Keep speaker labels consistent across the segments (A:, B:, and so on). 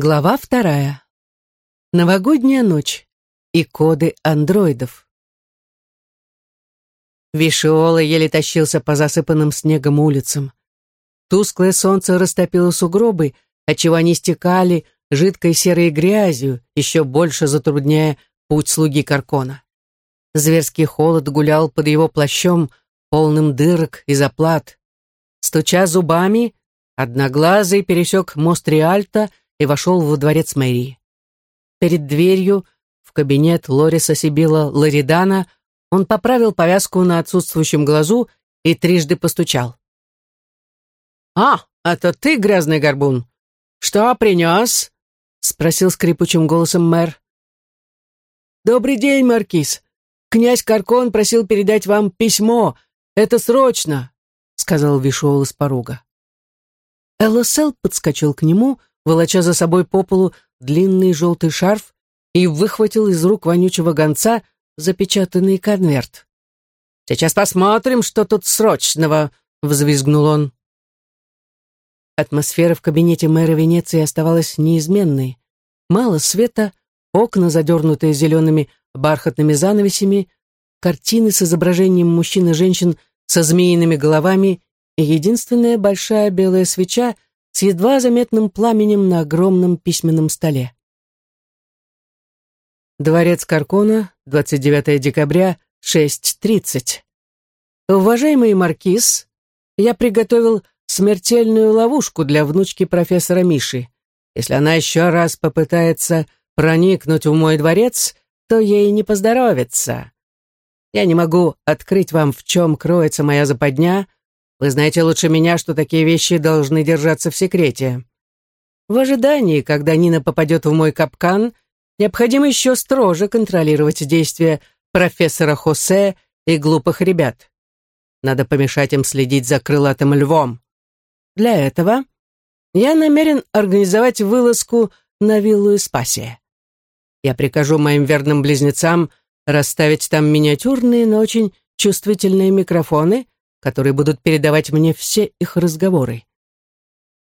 A: Глава вторая. Новогодняя ночь и коды андроидов. Вишиола еле тащился по засыпанным снегом улицам. Тусклое солнце растопило сугробы, отчего они стекали жидкой серой грязью, еще больше затрудняя путь слуги Каркона. Зверский холод гулял под его плащом, полным дырок и заплат. Стуча зубами, одноглазый пересек мост Риальта и вошел во дворец мэрии. Перед дверью в кабинет Лориса Сибила Ларидана он поправил повязку на отсутствующем глазу и трижды постучал. «А, это ты, грязный горбун? Что принес?» — спросил скрипучим голосом мэр. «Добрый день, Маркиз. Князь Каркон просил передать вам письмо. Это срочно!» — сказал Вишуол из порога. Элосел подскочил к нему, волоча за собой по полу длинный желтый шарф и выхватил из рук вонючего гонца запечатанный конверт. «Сейчас посмотрим, что тут срочного», — взвизгнул он. Атмосфера в кабинете мэра Венеции оставалась неизменной. Мало света, окна, задернутые зелеными бархатными занавесями, картины с изображением мужчин и женщин со змеиными головами и единственная большая белая свеча — с едва заметным пламенем на огромном письменном столе. Дворец Каркона, 29 декабря, 6.30. Уважаемый маркиз, я приготовил смертельную ловушку для внучки профессора Миши. Если она еще раз попытается проникнуть в мой дворец, то ей не поздоровится. Я не могу открыть вам, в чем кроется моя западня, вы знаете лучше меня, что такие вещи должны держаться в секрете. В ожидании, когда Нина попадет в мой капкан, необходимо еще строже контролировать действия профессора Хосе и глупых ребят. Надо помешать им следить за крылатым львом. Для этого я намерен организовать вылазку на виллу Испасия. Я прикажу моим верным близнецам расставить там миниатюрные, но очень чувствительные микрофоны, которые будут передавать мне все их разговоры.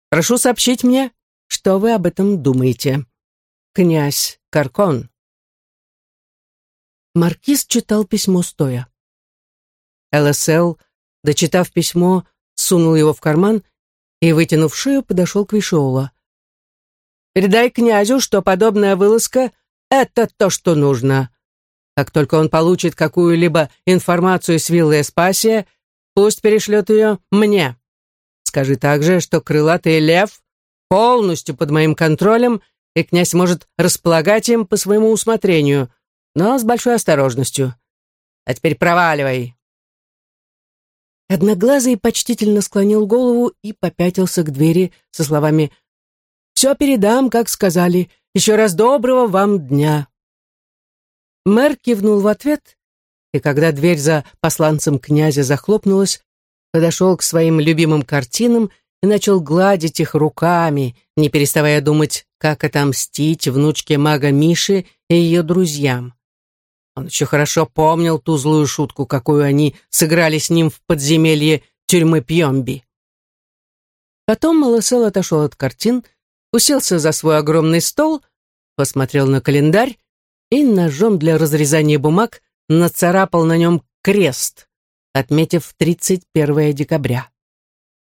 A: Прошу сообщить мне, что вы об этом думаете. Князь Каркон. Маркиз читал письмо стоя. ЛСЛ, дочитав письмо, сунул его в карман и, вытянув шею, подошел к Вишоула. «Передай князю, что подобная вылазка — это то, что нужно. Как только он получит какую-либо информацию с виллы Эспасия, Пусть перешлет ее мне. Скажи также, что крылатый лев полностью под моим контролем, и князь может располагать им по своему усмотрению, но с большой осторожностью. А теперь проваливай. Одноглазый почтительно склонил голову и попятился к двери со словами «Все передам, как сказали. Еще раз доброго вам дня». Мэр кивнул в ответ и когда дверь за посланцем князя захлопнулась, подошел к своим любимым картинам и начал гладить их руками, не переставая думать, как отомстить внучке мага Миши и ее друзьям. Он еще хорошо помнил ту злую шутку, какую они сыграли с ним в подземелье тюрьмы Пьемби. Потом Малосел отошел от картин, уселся за свой огромный стол, посмотрел на календарь и ножом для разрезания бумаг нацарапал на нем крест, отметив 31 декабря.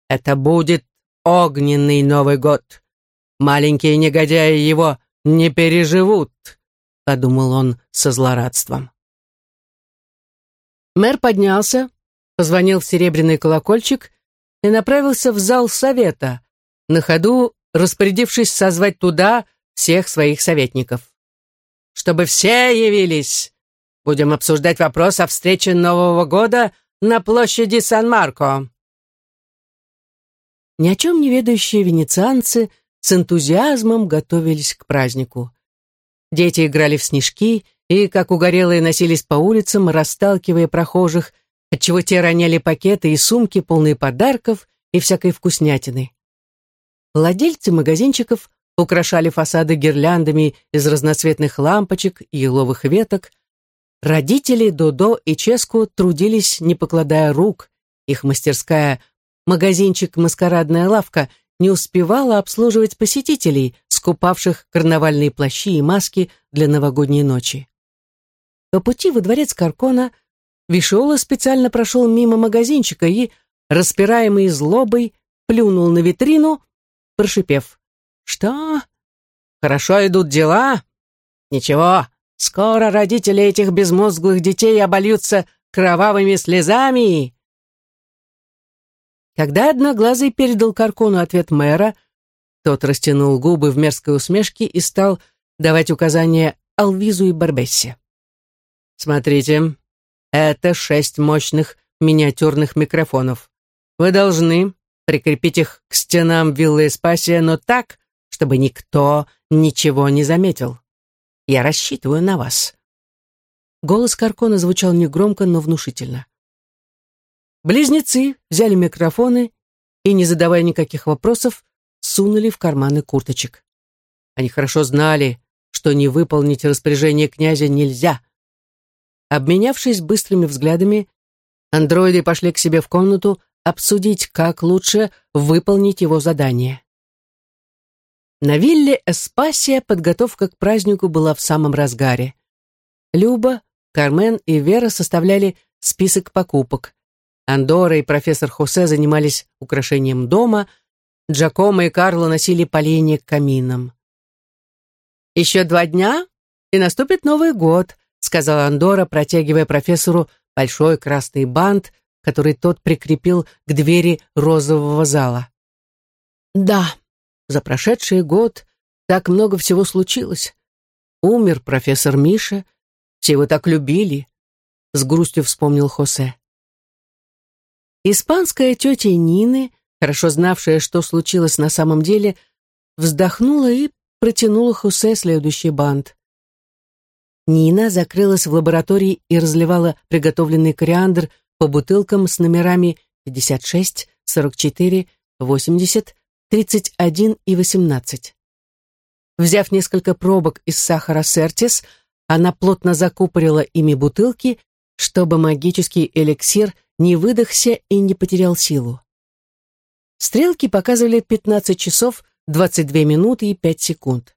A: Это будет огненный Новый год. Маленькие негодяи его не переживут, подумал он со злорадством. Мэр поднялся, позвонил в серебряный колокольчик и направился в зал совета, на ходу распорядившись созвать туда всех своих советников. «Чтобы все явились!» Будем обсуждать вопрос о встрече Нового года на площади Сан-Марко». Ни о чем не ведающие венецианцы с энтузиазмом готовились к празднику. Дети играли в снежки и, как угорелые, носились по улицам, расталкивая прохожих, отчего те роняли пакеты и сумки, полные подарков и всякой вкуснятины. Владельцы магазинчиков украшали фасады гирляндами из разноцветных лампочек и еловых веток, Родители Додо и Ческу трудились, не покладая рук. Их мастерская «Магазинчик «Маскарадная лавка» не успевала обслуживать посетителей, скупавших карнавальные плащи и маски для новогодней ночи. По пути во дворец Каркона Вишола специально прошел мимо магазинчика и, распираемый злобой, плюнул на витрину, прошипев. «Что? Хорошо идут дела? Ничего, скоро родители этих безмозглых детей обольются кровавыми слезами!» Когда Одноглазый передал Каркону ответ мэра, тот растянул губы в мерзкой усмешке и стал давать указания Алвизу и Барбессе. «Смотрите, это шесть мощных миниатюрных микрофонов. Вы должны прикрепить их к стенам виллы Эспасия, но так, чтобы никто ничего не заметил. Я рассчитываю на вас». Голос Каркона звучал негромко, но внушительно. Близнецы взяли микрофоны и, не задавая никаких вопросов, сунули в карманы курточек. Они хорошо знали, что не выполнить распоряжение князя нельзя. Обменявшись быстрыми взглядами, андроиды пошли к себе в комнату обсудить, как лучше выполнить его задание. На вилле Эспасия подготовка к празднику была в самом разгаре. Люба, Кармен и Вера составляли список покупок. Андора и профессор Хосе занимались украшением дома, Джакомо и Карло носили поленья к каминам. «Еще два дня, и наступит Новый год», сказала Андора, протягивая профессору большой красный бант, который тот прикрепил к двери розового зала. «Да, за прошедший год так много всего случилось. Умер профессор Миша, все его так любили», — с грустью вспомнил Хосе. Испанская тетя Нины, хорошо знавшая, что случилось на самом деле, вздохнула и протянула Хусе следующий бант. Нина закрылась в лаборатории и разливала приготовленный кориандр по бутылкам с номерами 56, 44, 80, 31 и 18. Взяв несколько пробок из сахара сертис, она плотно закупорила ими бутылки, чтобы магический эликсир не выдохся и не потерял силу. Стрелки показывали 15 часов 22 минуты и 5 секунд.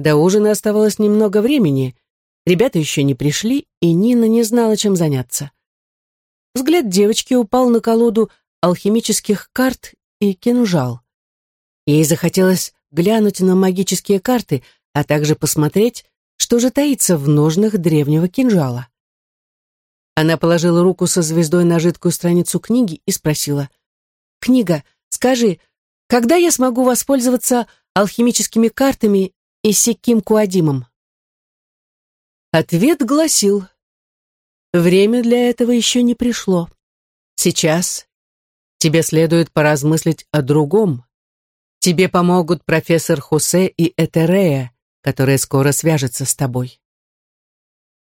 A: До ужина оставалось немного времени, ребята еще не пришли, и Нина не знала, чем заняться. Взгляд девочки упал на колоду алхимических карт и кинжал. Ей захотелось глянуть на магические карты, а также посмотреть, что же таится в ножнах древнего кинжала. Она положила руку со звездой на жидкую страницу книги и спросила. «Книга, скажи, когда я смогу воспользоваться алхимическими картами и Секим Куадимом?» Ответ гласил. «Время для этого еще не пришло. Сейчас тебе следует поразмыслить о другом. Тебе помогут профессор Хосе и Этерея, которые скоро свяжутся с тобой.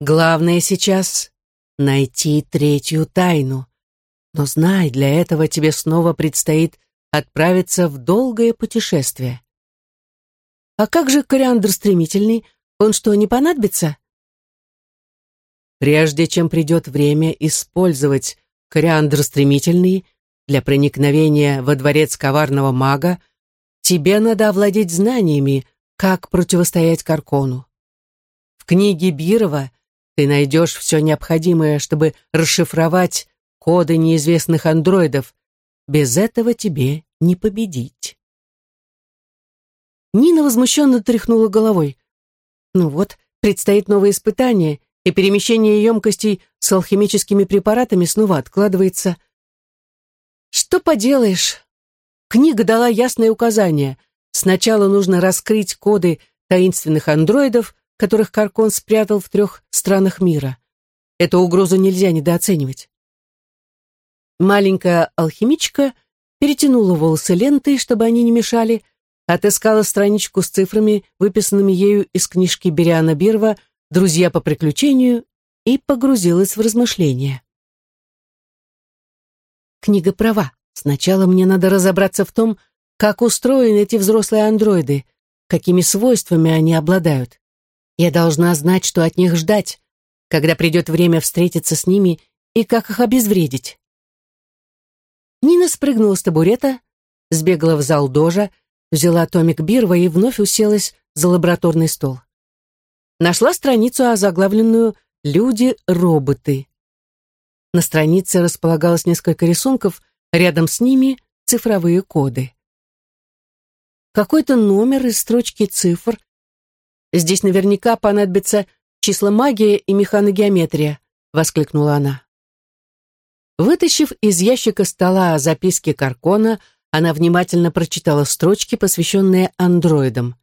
A: Главное сейчас найти третью тайну. Но знай, для этого тебе снова предстоит отправиться в долгое путешествие. А как же кориандр стремительный? Он что, не понадобится? Прежде чем придет время использовать кориандр стремительный для проникновения во дворец коварного мага, тебе надо овладеть знаниями, как противостоять Каркону. В книге Бирова ты найдешь все необходимое, чтобы расшифровать коды неизвестных андроидов. Без этого тебе не победить. Нина возмущенно тряхнула головой. Ну вот, предстоит новое испытание, и перемещение емкостей с алхимическими препаратами снова откладывается. Что поделаешь? Книга дала ясное указание. Сначала нужно раскрыть коды таинственных андроидов, которых Каркон спрятал в трех странах мира. Эту угрозу нельзя недооценивать. Маленькая алхимичка перетянула волосы лентой, чтобы они не мешали, отыскала страничку с цифрами, выписанными ею из книжки Бериана Бирва «Друзья по приключению» и погрузилась в размышления. Книга права. Сначала мне надо разобраться в том, как устроены эти взрослые андроиды, какими свойствами они обладают. Я должна знать, что от них ждать, когда придет время встретиться с ними и как их обезвредить. Нина спрыгнула с табурета, сбегала в зал дожа, взяла томик Бирва и вновь уселась за лабораторный стол. Нашла страницу, озаглавленную «Люди-роботы». На странице располагалось несколько рисунков, рядом с ними цифровые коды. Какой-то номер из строчки цифр. Здесь наверняка понадобится числа магия и механогеометрия, воскликнула она. Вытащив из ящика стола записки Каркона, она внимательно прочитала строчки, посвященные андроидам.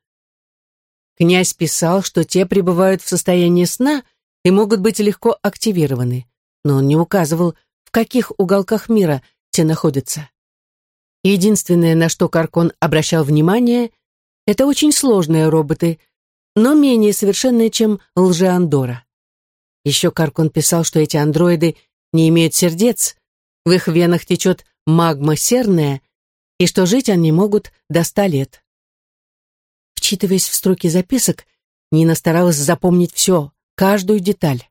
A: Князь писал, что те пребывают в состоянии сна и могут быть легко активированы, но он не указывал, в каких уголках мира те находятся. Единственное, на что Каркон обращал внимание, это очень сложные роботы, но менее совершенные, чем лжеандора. Еще Каркон писал, что эти андроиды не имеют сердец, в их венах течет магма серная, и что жить они могут до ста лет. Вчитываясь в строки записок, Нина старалась запомнить все, каждую деталь.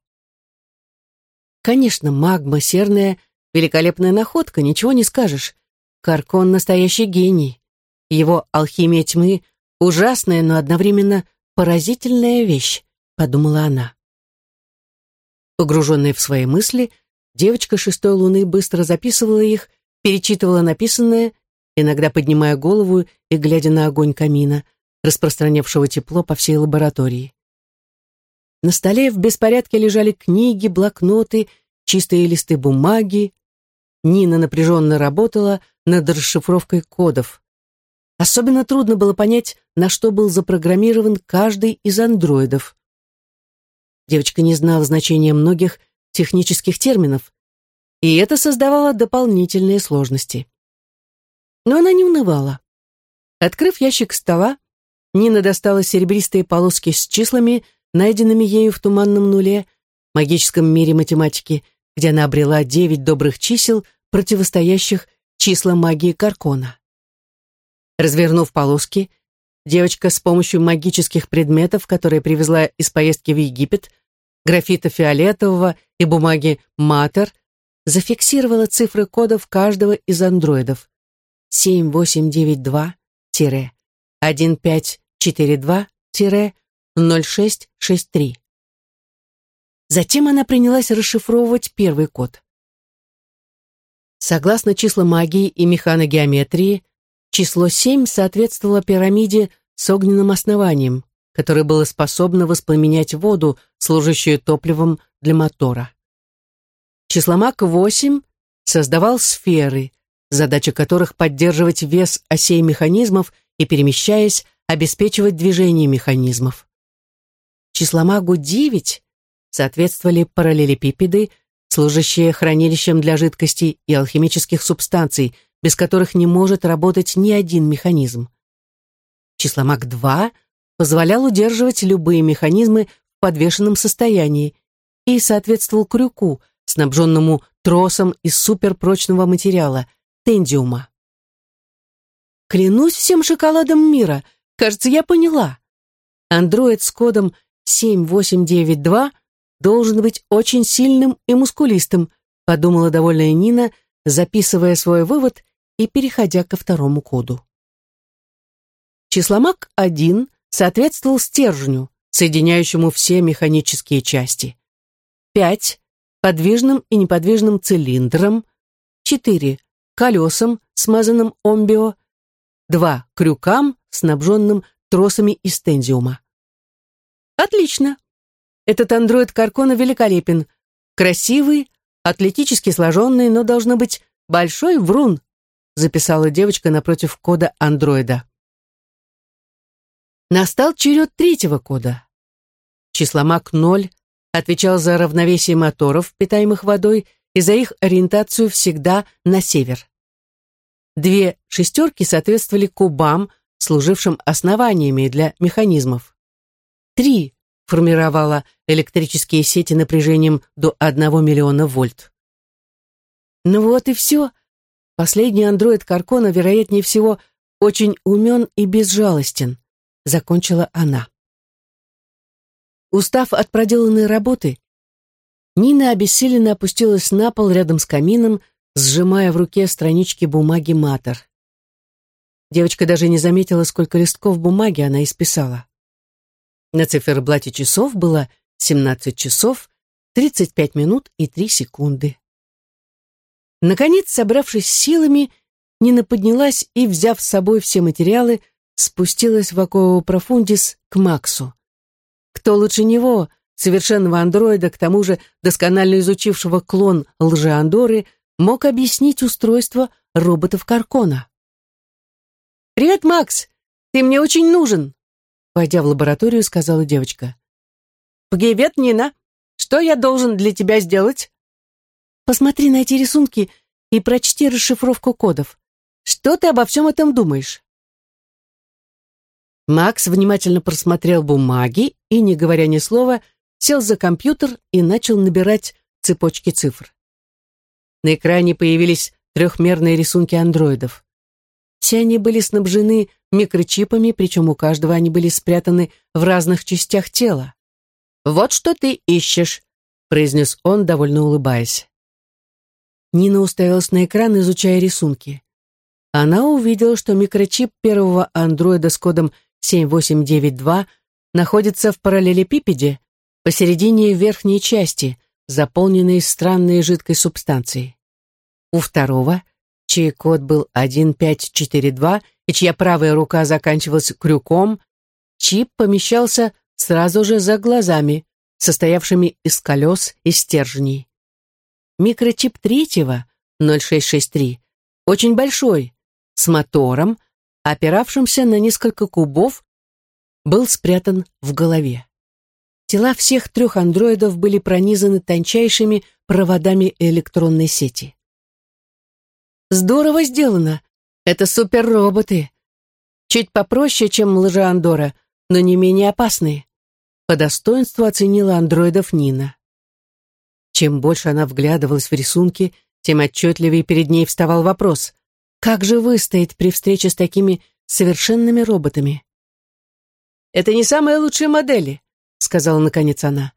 A: Конечно, магма серная — великолепная находка, ничего не скажешь. Каркон — настоящий гений. Его алхимия тьмы — ужасная, но одновременно поразительная вещь, подумала она. Погруженная в свои мысли, девочка шестой луны быстро записывала их, перечитывала написанное, иногда поднимая голову и глядя на огонь камина, распространявшего тепло по всей лаборатории. На столе в беспорядке лежали книги, блокноты, чистые листы бумаги. Нина напряженно работала над расшифровкой кодов. Особенно трудно было понять, на что был запрограммирован каждый из андроидов. Девочка не знала значения многих технических терминов, и это создавало дополнительные сложности. Но она не унывала. Открыв ящик стола, Нина достала серебристые полоски с числами, найденными ею в туманном нуле, магическом мире математики, где она обрела девять добрых чисел, противостоящих числам магии Каркона. Развернув полоски, девочка с помощью магических предметов, которые привезла из поездки в Египет, графита фиолетового и бумаги матер, зафиксировала цифры кодов каждого из андроидов. 7892-1542-0663. Затем она принялась расшифровывать первый код. Согласно числам магии и механогеометрии, число 7 соответствовало пирамиде с огненным основанием, которое было способно воспламенять воду, служащую топливом для мотора. Числомаг 8 создавал сферы, задача которых поддерживать вес осей механизмов и, перемещаясь, обеспечивать движение механизмов. Числомагу 9 соответствовали параллелепипеды, служащие хранилищем для жидкостей и алхимических субстанций, без которых не может работать ни один механизм. Числомаг-2 позволял удерживать любые механизмы в подвешенном состоянии и соответствовал крюку, снабженному тросом из суперпрочного материала – тендиума. Клянусь всем шоколадом мира, кажется, я поняла. Андроид с кодом 7892 должен быть очень сильным и мускулистым, подумала довольная Нина, записывая свой вывод и переходя ко второму коду. Числомаг 1 соответствовал стержню, соединяющему все механические части. 5 подвижным и неподвижным цилиндрам, 4 колесам, смазанным омбио, 2 крюкам, снабженным тросами из тензиума. Отлично. Этот андроид Каркона великолепен. Красивый, атлетически сложенный, но должно быть большой врун, записала девочка напротив кода андроида. Настал черед третьего кода. Числомаг 0 отвечал за равновесие моторов, питаемых водой, и за их ориентацию всегда на север. Две шестерки соответствовали кубам, служившим основаниями для механизмов. Три формировала электрические сети напряжением до 1 миллиона вольт. Ну вот и все. Последний андроид Каркона, вероятнее всего, очень умен и безжалостен, закончила она. Устав от проделанной работы, Нина обессиленно опустилась на пол рядом с камином, сжимая в руке странички бумаги матер. Девочка даже не заметила, сколько листков бумаги она исписала. На циферблате часов было 17 часов, 35 минут и 3 секунды. Наконец, собравшись силами, Нина поднялась и, взяв с собой все материалы, спустилась в Акоу Профундис к Максу. Кто лучше него, совершенного андроида, к тому же досконально изучившего клон лжеандоры, мог объяснить устройство роботов Каркона? «Привет, Макс! Ты мне очень нужен!» Войдя в лабораторию, сказала девочка. «Привет, Нина! Что я должен для тебя сделать?» «Посмотри на эти рисунки и прочти расшифровку кодов. Что ты обо всем этом думаешь?» Макс внимательно просмотрел бумаги и, не говоря ни слова, сел за компьютер и начал набирать цепочки цифр. На экране появились трехмерные рисунки андроидов. Все они были снабжены микрочипами, причем у каждого они были спрятаны в разных частях тела. «Вот что ты ищешь», — произнес он, довольно улыбаясь. Нина уставилась на экран, изучая рисунки. Она увидела, что микрочип первого андроида с кодом 7892 находится в параллелепипеде посередине верхней части, заполненной странной жидкой субстанцией. У второго, чей код был 1542 и чья правая рука заканчивалась крюком, чип помещался сразу же за глазами, состоявшими из колес и стержней. Микрочип третьего, 0663, очень большой, с мотором, опиравшимся на несколько кубов, был спрятан в голове. Тела всех трех андроидов были пронизаны тончайшими проводами электронной сети. Здорово сделано. Это суперроботы. Чуть попроще, чем лжа Андора, но не менее опасные. По достоинству оценила андроидов Нина. Чем больше она вглядывалась в рисунки, тем отчетливее перед ней вставал вопрос. Как же выстоять при встрече с такими совершенными роботами? «Это не самые лучшие модели», — сказала наконец она.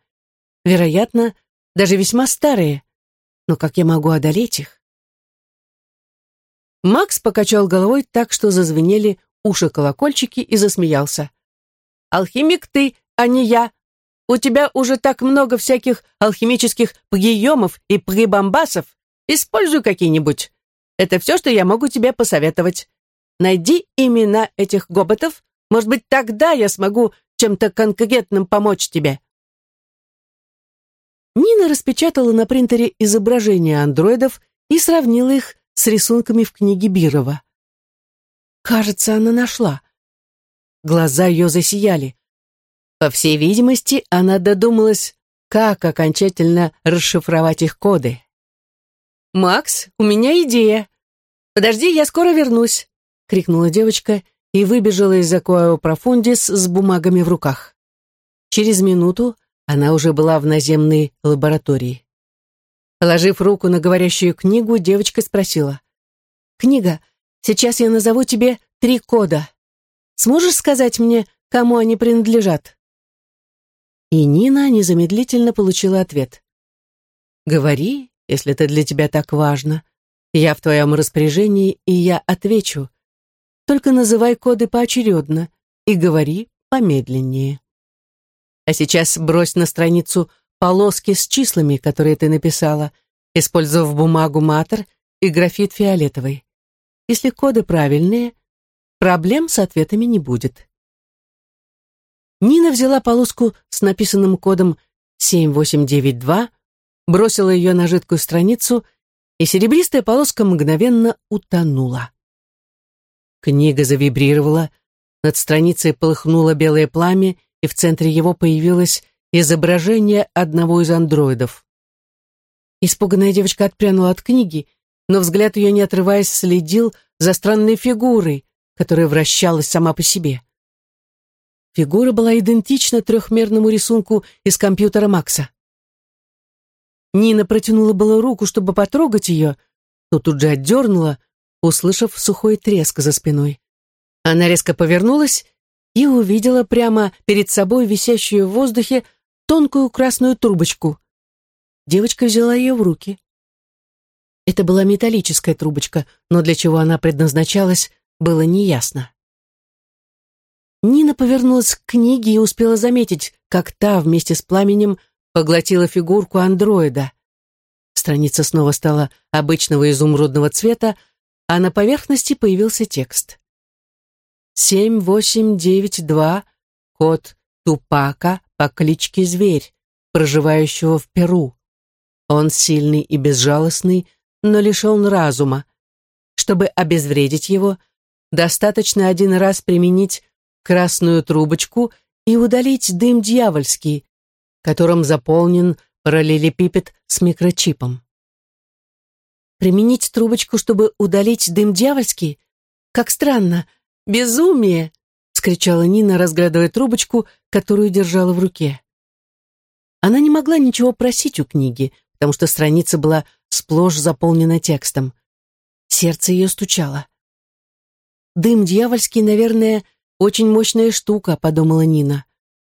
A: «Вероятно, даже весьма старые. Но как я могу одолеть их?» Макс покачал головой так, что зазвенели уши-колокольчики и засмеялся. «Алхимик ты, а не я. У тебя уже так много всяких алхимических пгиемов и пгибамбасов. Используй какие-нибудь. Это все, что я могу тебе посоветовать. Найди имена этих гоботов. Может быть, тогда я смогу чем-то конкретным помочь тебе». Нина распечатала на принтере изображения андроидов и сравнила их с рисунками в книге Бирова. Кажется, она нашла. Глаза ее засияли. По всей видимости, она додумалась, как окончательно расшифровать их коды. «Макс, у меня идея. Подожди, я скоро вернусь», — крикнула девочка и выбежала из Акуао Профундис с бумагами в руках. Через минуту она уже была в наземной лаборатории. Положив руку на говорящую книгу, девочка спросила. «Книга, сейчас я назову тебе три кода. Сможешь сказать мне, кому они принадлежат?» И Нина незамедлительно получила ответ. «Говори, если это для тебя так важно. Я в твоем распоряжении, и я отвечу. Только называй коды поочередно и говори помедленнее. А сейчас брось на страницу полоски с числами, которые ты написала, использовав бумагу матер и графит фиолетовый. Если коды правильные, проблем с ответами не будет. Нина взяла полоску с написанным кодом 7892, бросила ее на жидкую страницу, и серебристая полоска мгновенно утонула. Книга завибрировала, над страницей полыхнуло белое пламя, и в центре его появилась изображение одного из андроидов. Испуганная девочка отпрянула от книги, но взгляд ее, не отрываясь, следил за странной фигурой, которая вращалась сама по себе. Фигура была идентична трехмерному рисунку из компьютера Макса. Нина протянула было руку, чтобы потрогать ее, но тут же отдернула, услышав сухой треск за спиной. Она резко повернулась и увидела прямо перед собой висящую в воздухе тонкую красную трубочку. Девочка взяла ее в руки. Это была металлическая трубочка, но для чего она предназначалась, было неясно. Нина повернулась к книге и успела заметить, как та вместе с пламенем поглотила фигурку андроида. Страница снова стала обычного изумрудного цвета, а на поверхности появился текст. 7892, код Тупака по кличке Зверь, проживающего в Перу. Он сильный и безжалостный, но лишен разума. Чтобы обезвредить его, достаточно один раз применить красную трубочку и удалить дым дьявольский, которым заполнен параллелепипед с микрочипом. Применить трубочку, чтобы удалить дым дьявольский? Как странно. Безумие! Скричала Нина, разглядывая трубочку, которую держала в руке. Она не могла ничего просить у книги, потому что страница была сплошь заполнена текстом. Сердце ее стучало. «Дым дьявольский, наверное, очень мощная штука», — подумала Нина.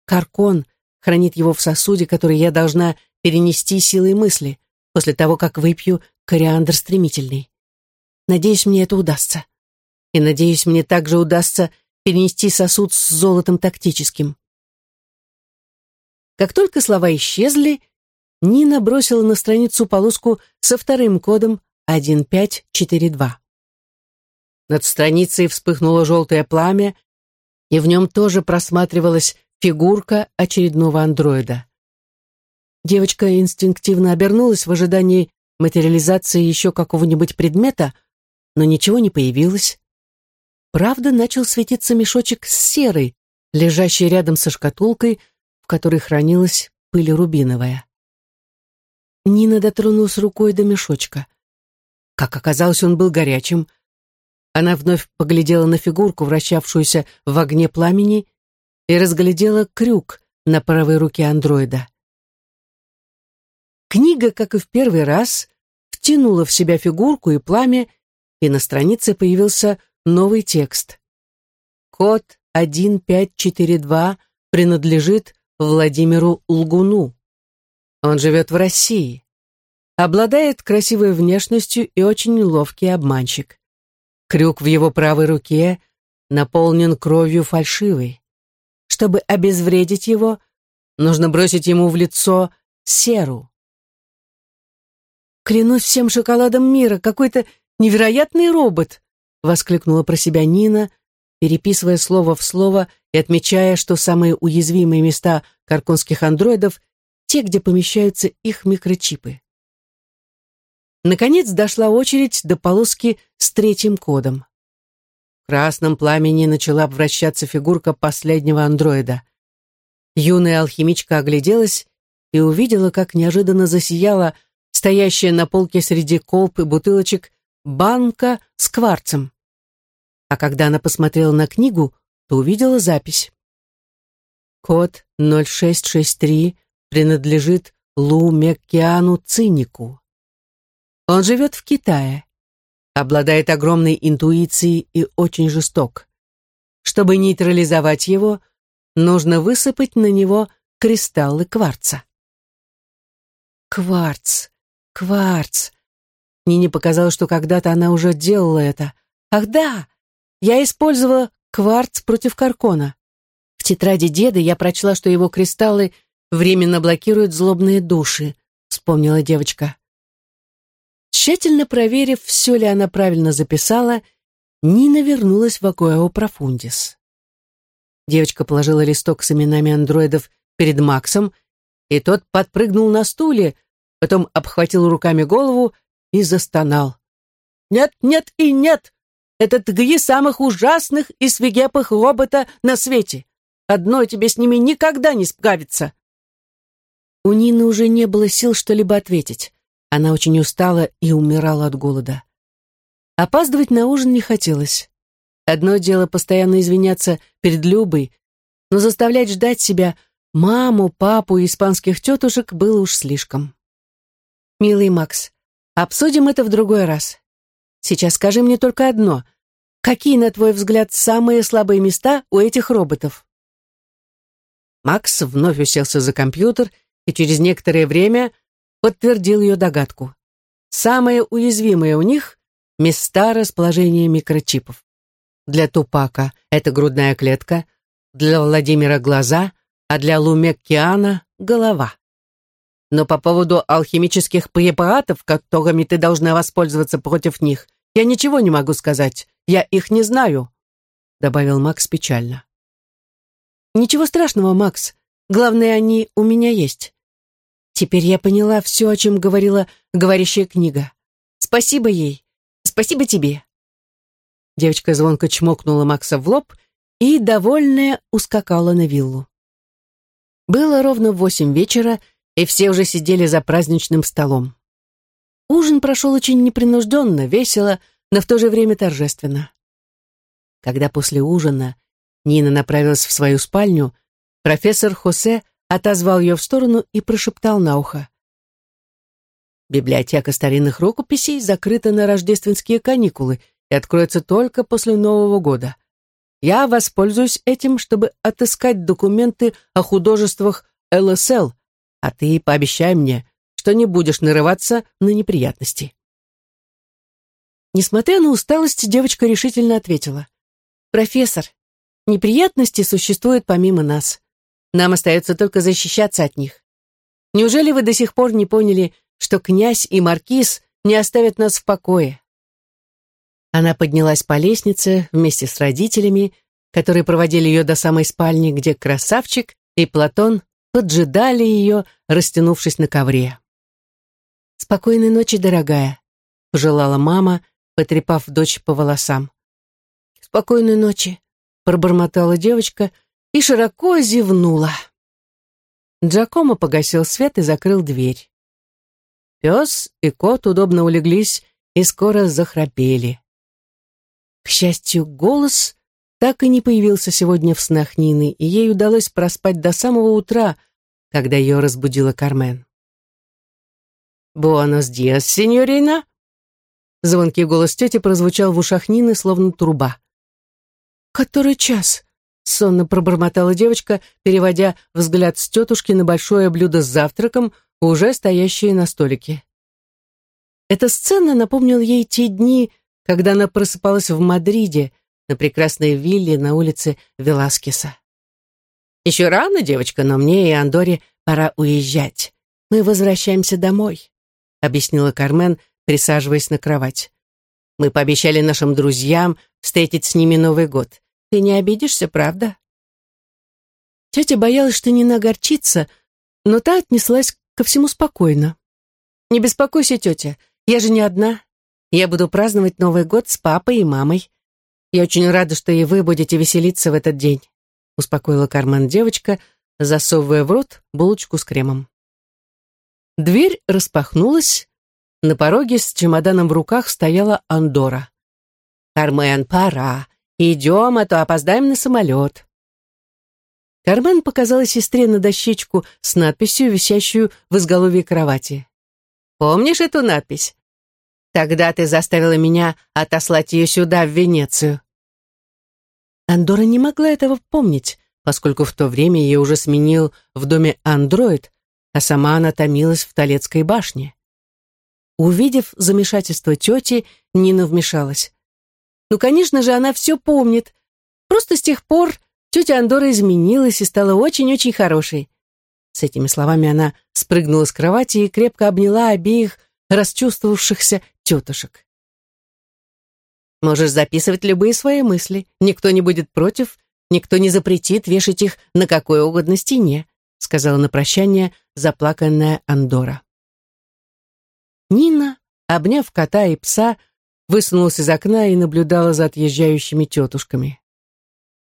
A: «Каркон хранит его в сосуде, который я должна перенести силой мысли после того, как выпью кориандр стремительный. Надеюсь, мне это удастся. И надеюсь, мне также удастся перенести сосуд с золотом тактическим. Как только слова исчезли, Нина бросила на страницу полоску со вторым кодом 1542. Над страницей вспыхнуло желтое пламя, и в нем тоже просматривалась фигурка очередного андроида. Девочка инстинктивно обернулась в ожидании материализации еще какого-нибудь предмета, но ничего не появилось. Правда, начал светиться мешочек с серой, лежащий рядом со шкатулкой, в которой хранилась пыль рубиновая. Нина дотронулась рукой до мешочка. Как оказалось, он был горячим. Она вновь поглядела на фигурку, вращавшуюся в огне пламени, и разглядела крюк на правой руке андроида. Книга, как и в первый раз, втянула в себя фигурку и пламя, и на странице появился новый текст. Код 1542 принадлежит Владимиру Лгуну. Он живет в России. Обладает красивой внешностью и очень ловкий обманщик. Крюк в его правой руке наполнен кровью фальшивой. Чтобы обезвредить его, нужно бросить ему в лицо серу. «Клянусь всем шоколадом мира, какой-то невероятный робот!» Воскликнула про себя Нина, переписывая слово в слово и отмечая, что самые уязвимые места карконских андроидов — те, где помещаются их микрочипы. Наконец дошла очередь до полоски с третьим кодом. В красном пламени начала вращаться фигурка последнего андроида. Юная алхимичка огляделась и увидела, как неожиданно засияла стоящая на полке среди колб и бутылочек банка с кварцем. А когда она посмотрела на книгу, то увидела запись. Код 0663 принадлежит Лу Меккиану Цинику. Он живет в Китае, обладает огромной интуицией и очень жесток. Чтобы нейтрализовать его, нужно высыпать на него кристаллы кварца. Кварц, кварц. Нине показалось, что когда-то она уже делала это. Ах да, я использовала кварц против каркона. В тетради деда я прочла, что его кристаллы временно блокируют злобные души, вспомнила девочка. Тщательно проверив, все ли она правильно записала, Нина вернулась в Акуэо Профундис. Девочка положила листок с именами андроидов перед Максом, и тот подпрыгнул на стуле, потом обхватил руками голову и застонал. «Нет, нет и нет! Это три самых ужасных и свирепых робота на свете! Одной тебе с ними никогда не справиться!» У Нины уже не было сил что-либо ответить. Она очень устала и умирала от голода. Опаздывать на ужин не хотелось. Одно дело постоянно извиняться перед Любой, но заставлять ждать себя маму, папу и испанских тетушек было уж слишком. «Милый Макс, Обсудим это в другой раз. Сейчас скажи мне только одно. Какие, на твой взгляд, самые слабые места у этих роботов? Макс вновь уселся за компьютер и через некоторое время подтвердил ее догадку. Самые уязвимые у них — места расположения микрочипов. Для Тупака это грудная клетка, для Владимира глаза, а для Лумеккиана голова. Но по поводу алхимических препаратов, которыми ты должна воспользоваться против них, я ничего не могу сказать. Я их не знаю», — добавил Макс печально. «Ничего страшного, Макс. Главное, они у меня есть. Теперь я поняла все, о чем говорила говорящая книга. Спасибо ей. Спасибо тебе». Девочка звонко чмокнула Макса в лоб и, довольная, ускакала на виллу. Было ровно восемь вечера, и все уже сидели за праздничным столом. Ужин прошел очень непринужденно, весело, но в то же время торжественно. Когда после ужина Нина направилась в свою спальню, профессор Хосе отозвал ее в сторону и прошептал на ухо. «Библиотека старинных рукописей закрыта на рождественские каникулы и откроется только после Нового года. Я воспользуюсь этим, чтобы отыскать документы о художествах ЛСЛ, а ты пообещай мне, что не будешь нарываться на неприятности». Несмотря на усталость, девочка решительно ответила. «Профессор, неприятности существуют помимо нас. Нам остается только защищаться от них. Неужели вы до сих пор не поняли, что князь и маркиз не оставят нас в покое?» Она поднялась по лестнице вместе с родителями, которые проводили ее до самой спальни, где красавчик и Платон поджидали ее, растянувшись на ковре. «Спокойной ночи, дорогая», — пожелала мама, потрепав дочь по волосам. «Спокойной ночи», — пробормотала девочка и широко зевнула. Джакомо погасил свет и закрыл дверь. Пес и кот удобно улеглись и скоро захрапели. К счастью, голос так и не появился сегодня в снах Нины, и ей удалось проспать до самого утра, когда ее разбудила Кармен. «Буэнос диас, сеньорина!» Звонкий голос тети прозвучал в ушах Нины, словно труба. «Который час?» — сонно пробормотала девочка, переводя взгляд с тетушки на большое блюдо с завтраком, уже стоящее на столике. Эта сцена напомнила ей те дни, когда она просыпалась в Мадриде, на прекрасной вилле на улице Веласкеса. «Еще рано, девочка, но мне и Андоре пора уезжать. Мы возвращаемся домой», — объяснила Кармен, присаживаясь на кровать. «Мы пообещали нашим друзьям встретить с ними Новый год. Ты не обидишься, правда?» Тетя боялась, что не огорчится, но та отнеслась ко всему спокойно. «Не беспокойся, тетя, я же не одна. Я буду праздновать Новый год с папой и мамой. Я очень рада, что и вы будете веселиться в этот день», успокоила Кармен девочка, засовывая в рот булочку с кремом. Дверь распахнулась. На пороге с чемоданом в руках стояла Андора. «Кармен, пора. Идем, а то опоздаем на самолет». Кармен показала сестре на дощечку с надписью, висящую в изголовье кровати. «Помнишь эту надпись? Тогда ты заставила меня отослать ее сюда, в Венецию». Андора не могла этого помнить, поскольку в то время ее уже сменил в доме андроид, а сама она томилась в Толецкой башне. Увидев замешательство тети, Нина вмешалась. Ну, конечно же, она все помнит. Просто с тех пор тетя Андора изменилась и стала очень-очень хорошей. С этими словами она спрыгнула с кровати и крепко обняла обеих расчувствовавшихся тетушек. Можешь записывать любые свои мысли. Никто не будет против, никто не запретит вешать их на какой угодно стене, сказала на прощание заплаканная Андора. Нина, обняв кота и пса, высунулась из окна и наблюдала за отъезжающими тетушками.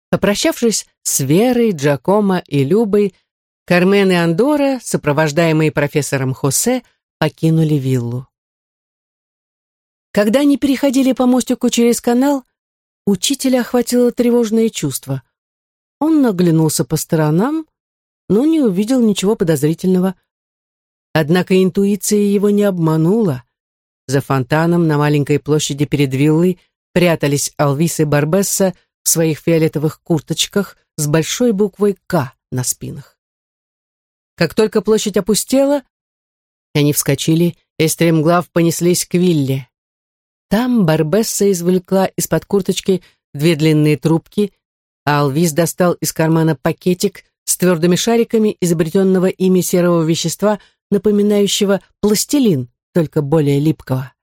A: Попрощавшись с Верой, Джакомо и Любой, Кармен и Андора, сопровождаемые профессором Хосе, покинули виллу. Когда они переходили по мостику через канал, учителя охватило тревожное чувство. Он наглянулся по сторонам, но не увидел ничего подозрительного. Однако интуиция его не обманула. За фонтаном на маленькой площади перед виллой прятались Алвис и Барбесса в своих фиолетовых курточках с большой буквой «К» на спинах. Как только площадь опустела, они вскочили, и стремглав понеслись к вилле. Там Барбесса извлекла из-под курточки две длинные трубки, а Алвис достал из кармана пакетик с твердыми шариками изобретенного ими серого вещества, напоминающего пластилин, только более липкого.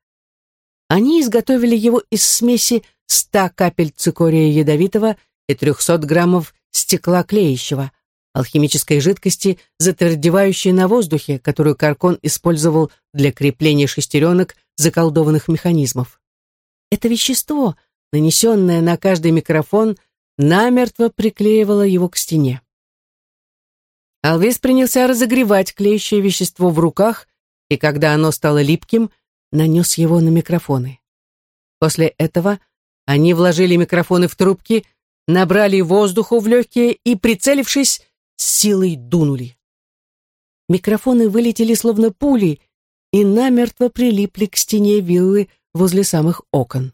A: Они изготовили его из смеси 100 капель цикория ядовитого и 300 граммов стекла клеящего, алхимической жидкости, затвердевающей на воздухе, которую Каркон использовал для крепления шестеренок заколдованных механизмов. Это вещество, нанесенное на каждый микрофон, намертво приклеивало его к стене. Алвис принялся разогревать клеящее вещество в руках, и когда оно стало липким, нанес его на микрофоны. После этого они вложили микрофоны в трубки, набрали воздуху в легкие и, прицелившись, силой дунули. Микрофоны вылетели словно пули и намертво прилипли к стене виллы возле самых окон.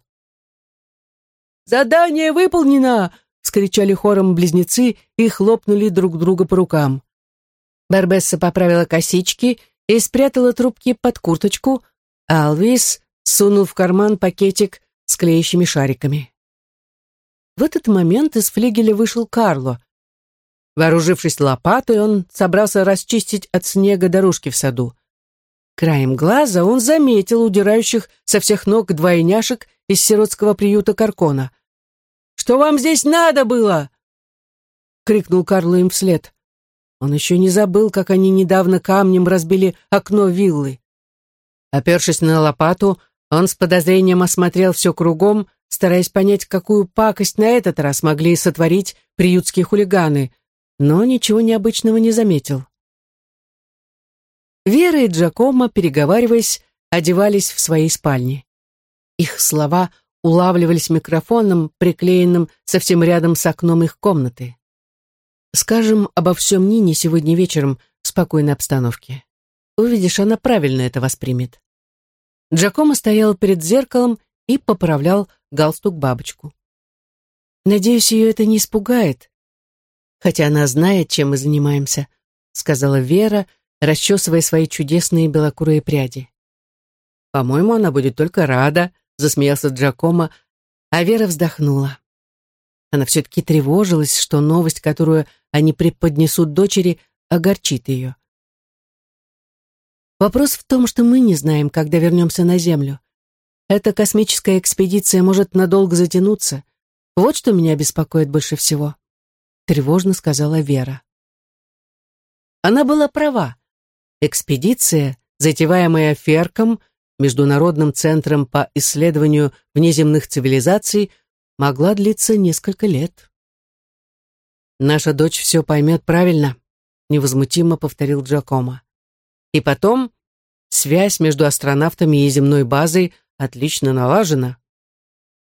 A: «Задание выполнено!» — скричали хором близнецы и хлопнули друг друга по рукам. Барбесса поправила косички и спрятала трубки под курточку, а Алвис сунул в карман пакетик с клеящими шариками. В этот момент из флигеля вышел Карло. Вооружившись лопатой, он собрался расчистить от снега дорожки в саду. Краем глаза он заметил удирающих со всех ног двойняшек из сиротского приюта Каркона. «Что вам здесь надо было?» — крикнул Карло им вслед. Он еще не забыл, как они недавно камнем разбили окно виллы. Опершись на лопату, он с подозрением осмотрел все кругом, стараясь понять, какую пакость на этот раз могли сотворить приютские хулиганы, но ничего необычного не заметил. Вера и Джакомо, переговариваясь, одевались в своей спальне. Их слова улавливались микрофоном, приклеенным совсем рядом с окном их комнаты. Скажем обо всем Нине сегодня вечером в спокойной обстановке. Увидишь, она правильно это воспримет. Джакомо стоял перед зеркалом и поправлял галстук-бабочку. «Надеюсь, ее это не испугает, хотя она знает, чем мы занимаемся», сказала Вера, расчесывая свои чудесные белокурые пряди. «По-моему, она будет только рада», засмеялся Джакомо, а Вера вздохнула. Она все-таки тревожилась, что новость, которую они преподнесут дочери, огорчит ее. Вопрос в том, что мы не знаем, когда вернемся на Землю. Эта космическая экспедиция может надолго затянуться. Вот что меня беспокоит больше всего. Тревожно сказала Вера. Она была права. Экспедиция, затеваемая Ферком, Международным центром по исследованию внеземных цивилизаций, могла длиться несколько лет. «Наша дочь все поймет правильно», — невозмутимо повторил Джакомо. «И потом, связь между астронавтами и земной базой отлично налажена».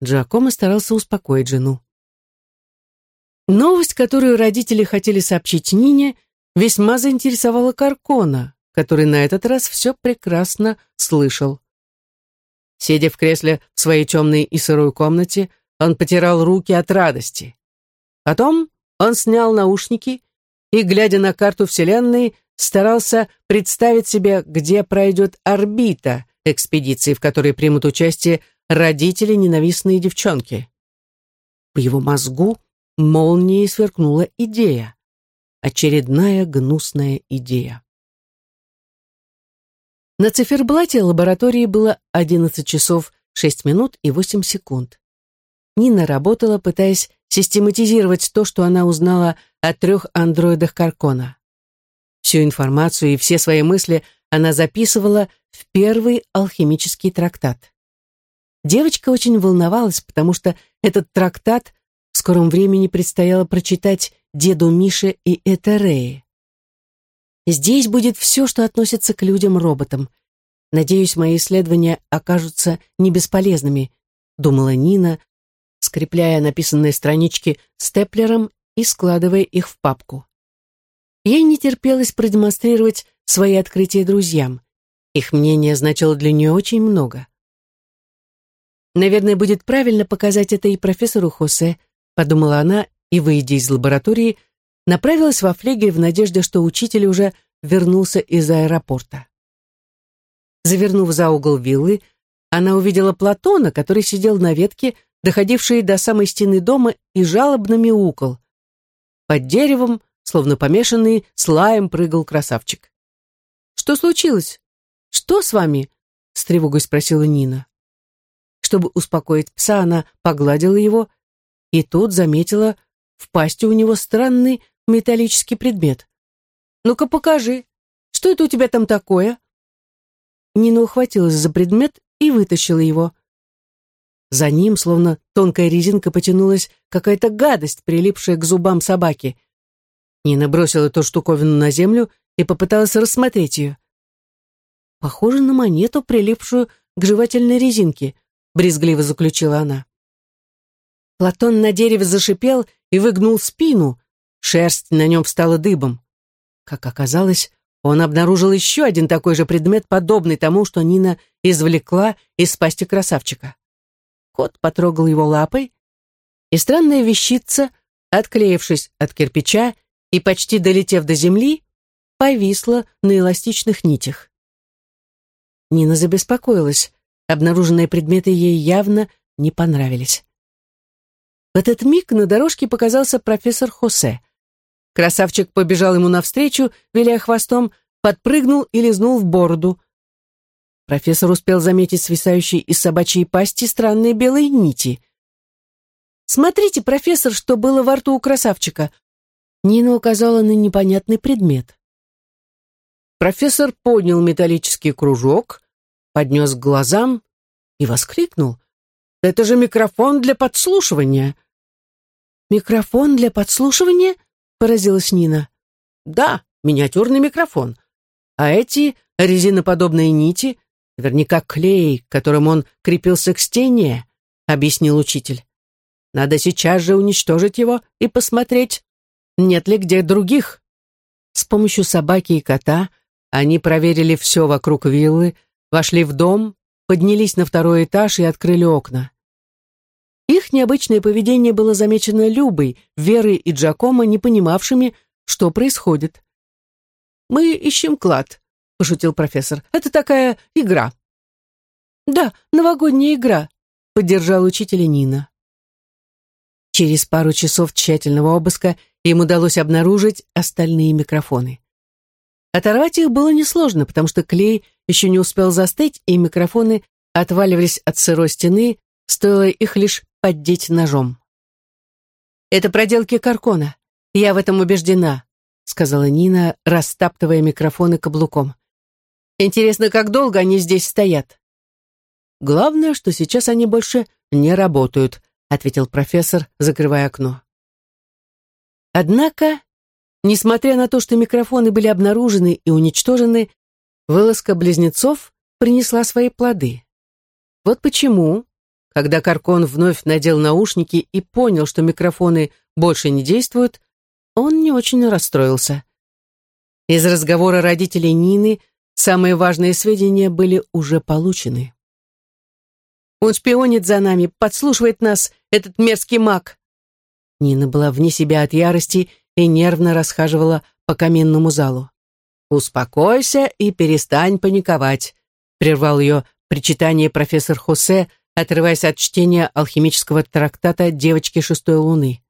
A: Джакомо старался успокоить жену. Новость, которую родители хотели сообщить Нине, весьма заинтересовала Каркона, который на этот раз все прекрасно слышал. Сидя в кресле в своей темной и сырой комнате, он потирал руки от радости. Потом он снял наушники и, глядя на карту Вселенной, старался представить себе, где пройдет орбита экспедиции, в которой примут участие родители ненавистной девчонки. В его мозгу молнией сверкнула идея. Очередная гнусная идея. На циферблате лаборатории было 11 часов 6 минут и 8 секунд. Нина работала, пытаясь систематизировать то, что она узнала о трех андроидах Каркона. Всю информацию и все свои мысли она записывала в первый алхимический трактат. Девочка очень волновалась, потому что этот трактат в скором времени предстояло прочитать деду Мише и Этерее. Здесь будет все, что относится к людям-роботам. Надеюсь, мои исследования окажутся не бесполезными, думала Нина, скрепляя написанные странички степлером и складывая их в папку. Ей не терпелось продемонстрировать свои открытия друзьям. Их мнение значило для нее очень много. «Наверное, будет правильно показать это и профессору Хосе», подумала она и, выйдя из лаборатории, направилась во флегель в надежде, что учитель уже вернулся из аэропорта. Завернув за угол виллы, она увидела Платона, который сидел на ветке доходивший до самой стены дома и жалобно мяукал. Под деревом, словно помешанный, с лаем прыгал красавчик. «Что случилось? Что с вами?» — с тревогой спросила Нина. Чтобы успокоить пса, она погладила его, и тут заметила в пасти у него странный металлический предмет. «Ну-ка покажи, что это у тебя там такое?» Нина ухватилась за предмет и вытащила его. За ним, словно тонкая резинка, потянулась какая-то гадость, прилипшая к зубам собаки. Нина бросила эту штуковину на землю и попыталась рассмотреть ее. Похоже на монету, прилипшую к жевательной резинке, брезгливо заключила она. Платон на дереве зашипел и выгнул спину, шерсть на нем встала дыбом. Как оказалось, он обнаружил еще один такой же предмет, подобный тому, что Нина извлекла из пасти красавчика. Кот потрогал его лапой, и странная вещица, отклеившись от кирпича и почти долетев до земли, повисла на эластичных нитях. Нина забеспокоилась. Обнаруженные предметы ей явно не понравились. В этот миг на дорожке показался профессор Хосе. Красавчик побежал ему навстречу, виляя хвостом, подпрыгнул и лизнул в бороду. Профессор успел заметить свисающие из собачьей пасти странные белые нити. «Смотрите, профессор, что было во рту у красавчика!» Нина указала на непонятный предмет. Профессор поднял металлический кружок, поднес к глазам и воскликнул. «Это же микрофон для подслушивания!» «Микрофон для подслушивания?» — поразилась Нина. «Да, миниатюрный микрофон. А эти резиноподобные нити Наверняка клей, которым он крепился к стене, объяснил учитель. Надо сейчас же уничтожить его и посмотреть, нет ли где других. С помощью собаки и кота они проверили все вокруг виллы, вошли в дом, поднялись на второй этаж и открыли окна. Их необычное поведение было замечено Любой, Верой и Джакомо, не понимавшими, что происходит. «Мы ищем клад», — пошутил профессор. «Это такая игра». «Да, новогодняя игра», — поддержал учителя Нина. Через пару часов тщательного обыска им удалось обнаружить остальные микрофоны. Оторвать их было несложно, потому что клей еще не успел застыть, и микрофоны отваливались от сырой стены, стоило их лишь поддеть ножом. «Это проделки Каркона. Я в этом убеждена», — сказала Нина, растаптывая микрофоны каблуком. Интересно, как долго они здесь стоят? Главное, что сейчас они больше не работают, ответил профессор, закрывая окно. Однако, несмотря на то, что микрофоны были обнаружены и уничтожены, вылазка близнецов принесла свои плоды. Вот почему, когда Каркон вновь надел наушники и понял, что микрофоны больше не действуют, он не очень расстроился. Из разговора родителей Нины Самые важные сведения были уже получены. «Он шпионит за нами, подслушивает нас, этот мерзкий маг!» Нина была вне себя от ярости и нервно расхаживала по каменному залу. «Успокойся и перестань паниковать», — прервал ее причитание профессор Хосе, отрываясь от чтения алхимического трактата «Девочки шестой луны».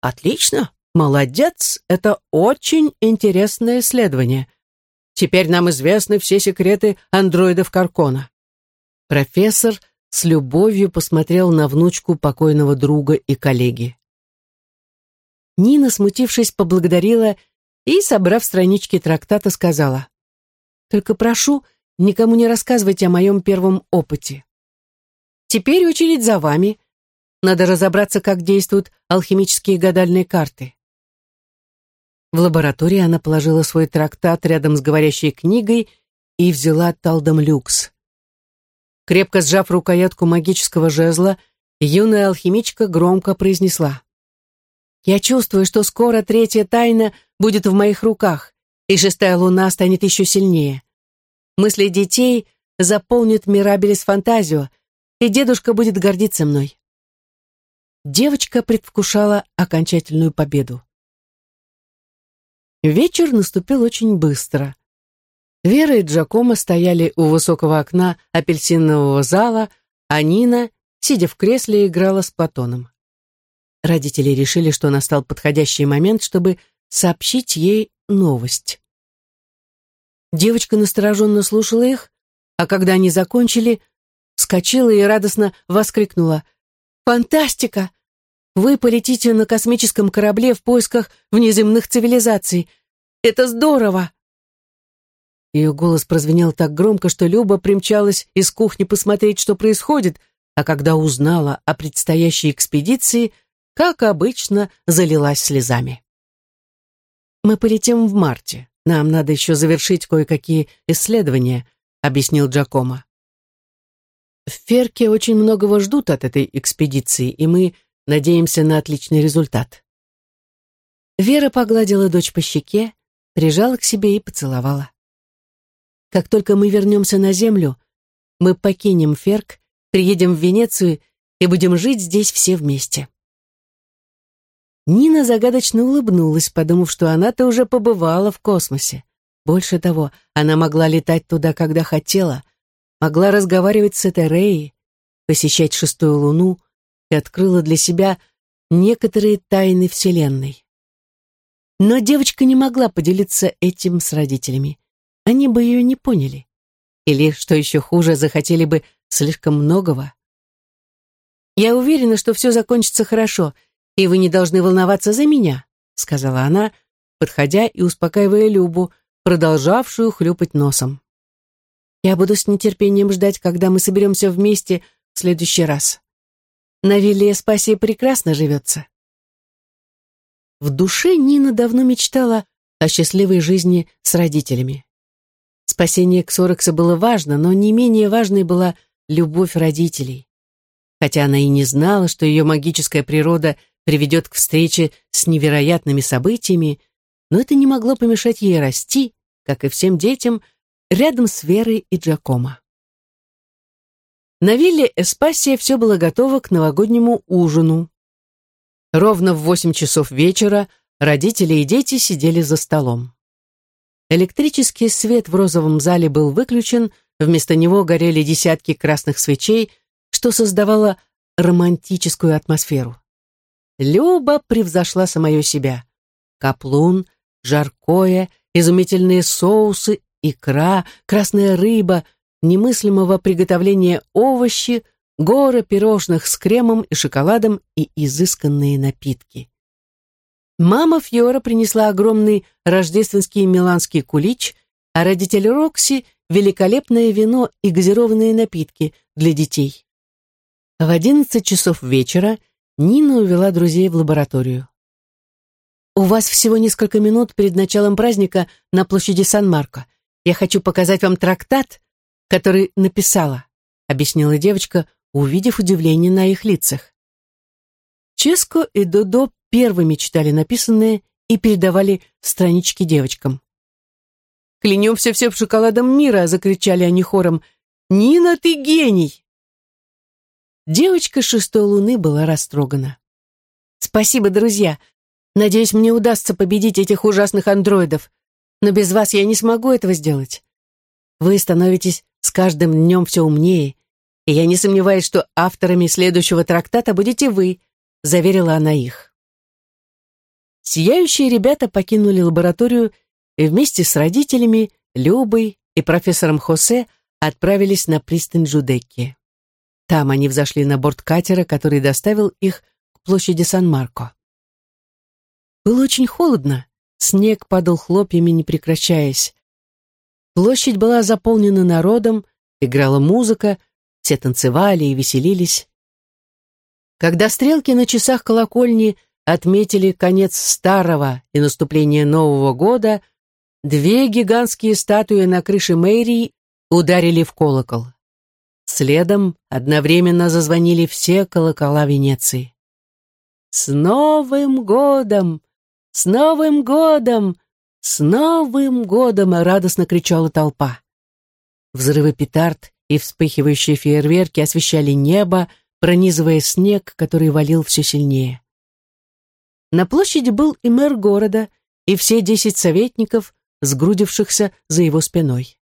A: «Отлично, молодец, это очень интересное исследование. Теперь нам известны все секреты андроидов Каркона. Профессор с любовью посмотрел на внучку покойного друга и коллеги. Нина, смутившись, поблагодарила и, собрав странички трактата, сказала, «Только прошу, никому не рассказывайте о моем первом опыте. Теперь очередь за вами. Надо разобраться, как действуют алхимические гадальные карты». В лаборатории она положила свой трактат рядом с говорящей книгой и взяла Талдом Люкс. Крепко сжав рукоятку магического жезла, юная алхимичка громко произнесла. «Я чувствую, что скоро третья тайна будет в моих руках, и шестая луна станет еще сильнее. Мысли детей заполнят Мирабелис фантазию, и дедушка будет гордиться мной». Девочка предвкушала окончательную победу. Вечер наступил очень быстро. Вера и Джакомо стояли у высокого окна апельсинового зала, а Нина сидя в кресле, играла с Платоном. Родители решили, что настал подходящий момент, чтобы сообщить ей новость. Девочка настороженно слушала их, а когда они закончили, вскочила и радостно воскликнула. «Фантастика! Вы полетите на космическом корабле в поисках внеземных цивилизаций. Это здорово!» Ее голос прозвенел так громко, что Люба примчалась из кухни посмотреть, что происходит, а когда узнала о предстоящей экспедиции – как обычно, залилась слезами. «Мы полетим в марте. Нам надо еще завершить кое-какие исследования», объяснил Джакомо. В Ферке очень многого ждут от этой экспедиции, и мы надеемся на отличный результат. Вера погладила дочь по щеке, прижала к себе и поцеловала. Как только мы вернемся на землю, мы покинем Ферк, приедем в Венецию и будем жить здесь все вместе. Нина загадочно улыбнулась, подумав, что она-то уже побывала в космосе. Больше того, она могла летать туда, когда хотела, могла разговаривать с этой Реей, посещать шестую луну и открыла для себя некоторые тайны Вселенной. Но девочка не могла поделиться этим с родителями. Они бы ее не поняли. Или, что еще хуже, захотели бы слишком многого. «Я уверена, что все закончится хорошо», и вы не должны волноваться за меня», сказала она, подходя и успокаивая Любу, продолжавшую хлюпать носом. «Я буду с нетерпением ждать, когда мы соберемся вместе в следующий раз. На вилле Эспасии прекрасно живется». В душе Нина давно мечтала о счастливой жизни с родителями. Спасение Ксорекса было важно, но не менее важной была любовь родителей. Хотя она и не знала, что ее магическая природа – приведет к встрече с невероятными событиями, но это не могло помешать ей расти, как и всем детям, рядом с Верой и Джакомо. На вилле Эспасия все было готово к новогоднему ужину. Ровно в восемь часов вечера родители и дети сидели за столом. Электрический свет в розовом зале был выключен, вместо него горели десятки красных свечей, что создавало романтическую атмосферу. Люба превзошла самое себя. Каплун, жаркое, изумительные соусы, икра, красная рыба, немыслимого приготовления овощи, горы пирожных с кремом и шоколадом и изысканные напитки. Мама Фьора принесла огромный рождественский миланский кулич, а родители Рокси — великолепное вино и газированные напитки для детей. В одиннадцать часов вечера — Нина увела друзей в лабораторию. «У вас всего несколько минут перед началом праздника на площади Сан-Марко. Я хочу показать вам трактат, который написала», объяснила девочка, увидев удивление на их лицах. Ческо и Додо первыми читали написанное и передавали странички девочкам. «Клянемся всем шоколадом мира!» — закричали они хором. «Нина, ты гений!» Девочка шестой луны была растрогана. «Спасибо, друзья. Надеюсь, мне удастся победить этих ужасных андроидов. Но без вас я не смогу этого сделать. Вы становитесь с каждым днем все умнее, и я не сомневаюсь, что авторами следующего трактата будете вы», заверила она их. Сияющие ребята покинули лабораторию и вместе с родителями, Любой и профессором Хосе отправились на пристань Джудекки. Там они взошли на борт катера, который доставил их к площади Сан-Марко. Было очень холодно, снег падал хлопьями, не прекращаясь. Площадь была заполнена народом, играла музыка, все танцевали и веселились. Когда стрелки на часах колокольни отметили конец старого и наступление Нового года, две гигантские статуи на крыше мэрии ударили в колокол. Следом одновременно зазвонили все колокола Венеции. «С Новым годом! С Новым годом! С Новым годом!» — радостно кричала толпа. Взрывы петард и вспыхивающие фейерверки освещали небо, пронизывая снег, который валил все сильнее. На площади был и мэр города, и все десять советников, сгрудившихся за его спиной.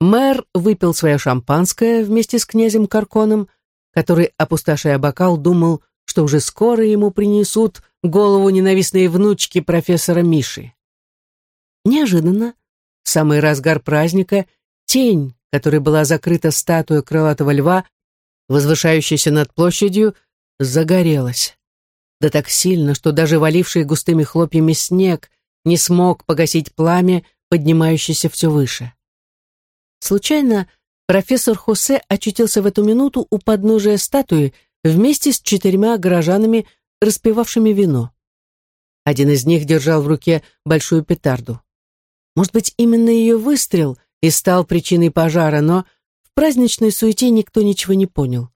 A: Мэр выпил свое шампанское вместе с князем Карконом, который, опустошая бокал, думал, что уже скоро ему принесут голову ненавистные внучки профессора Миши. Неожиданно, в самый разгар праздника, тень, которой была закрыта статуя крылатого льва, возвышающаяся над площадью, загорелась. Да так сильно, что даже валивший густыми хлопьями снег не смог погасить пламя, поднимающееся все выше. Случайно профессор Хосе очутился в эту минуту у подножия статуи вместе с четырьмя горожанами, распивавшими вино. Один из них держал в руке большую петарду. Может быть, именно ее выстрел и стал причиной пожара, но в праздничной суете никто ничего не понял.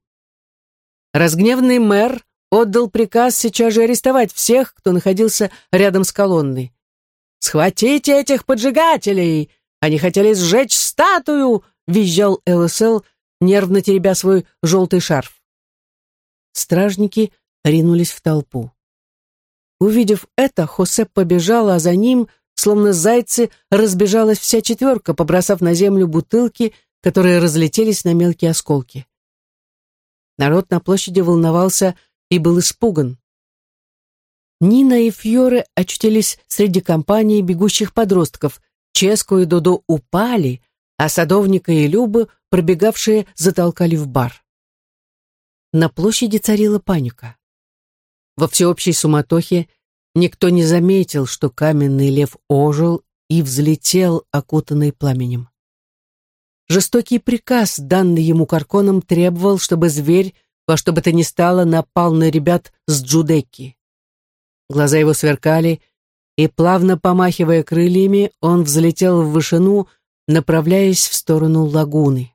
A: Разгневанный мэр отдал приказ сейчас же арестовать всех, кто находился рядом с колонной. «Схватите этих поджигателей! Они хотели сжечь статую!» — визжал ЛСЛ, нервно теребя свой желтый шарф. Стражники ринулись в толпу. Увидев это, Хосе побежал, а за ним — Словно зайцы разбежалась вся четверка, побросав на землю бутылки, которые разлетелись на мелкие осколки. Народ на площади волновался и был испуган. Нина и Фьоре очутились среди компании бегущих подростков. Ческо и Додо упали, а Садовника и Любы, пробегавшие, затолкали в бар. На площади царила паника. Во всеобщей суматохе Никто не заметил, что каменный лев ожил и взлетел, окутанный пламенем. Жестокий приказ, данный ему Карконом, требовал, чтобы зверь во что бы то ни стало напал на ребят с Джудекки. Глаза его сверкали, и, плавно помахивая крыльями, он взлетел в вышину, направляясь в сторону лагуны.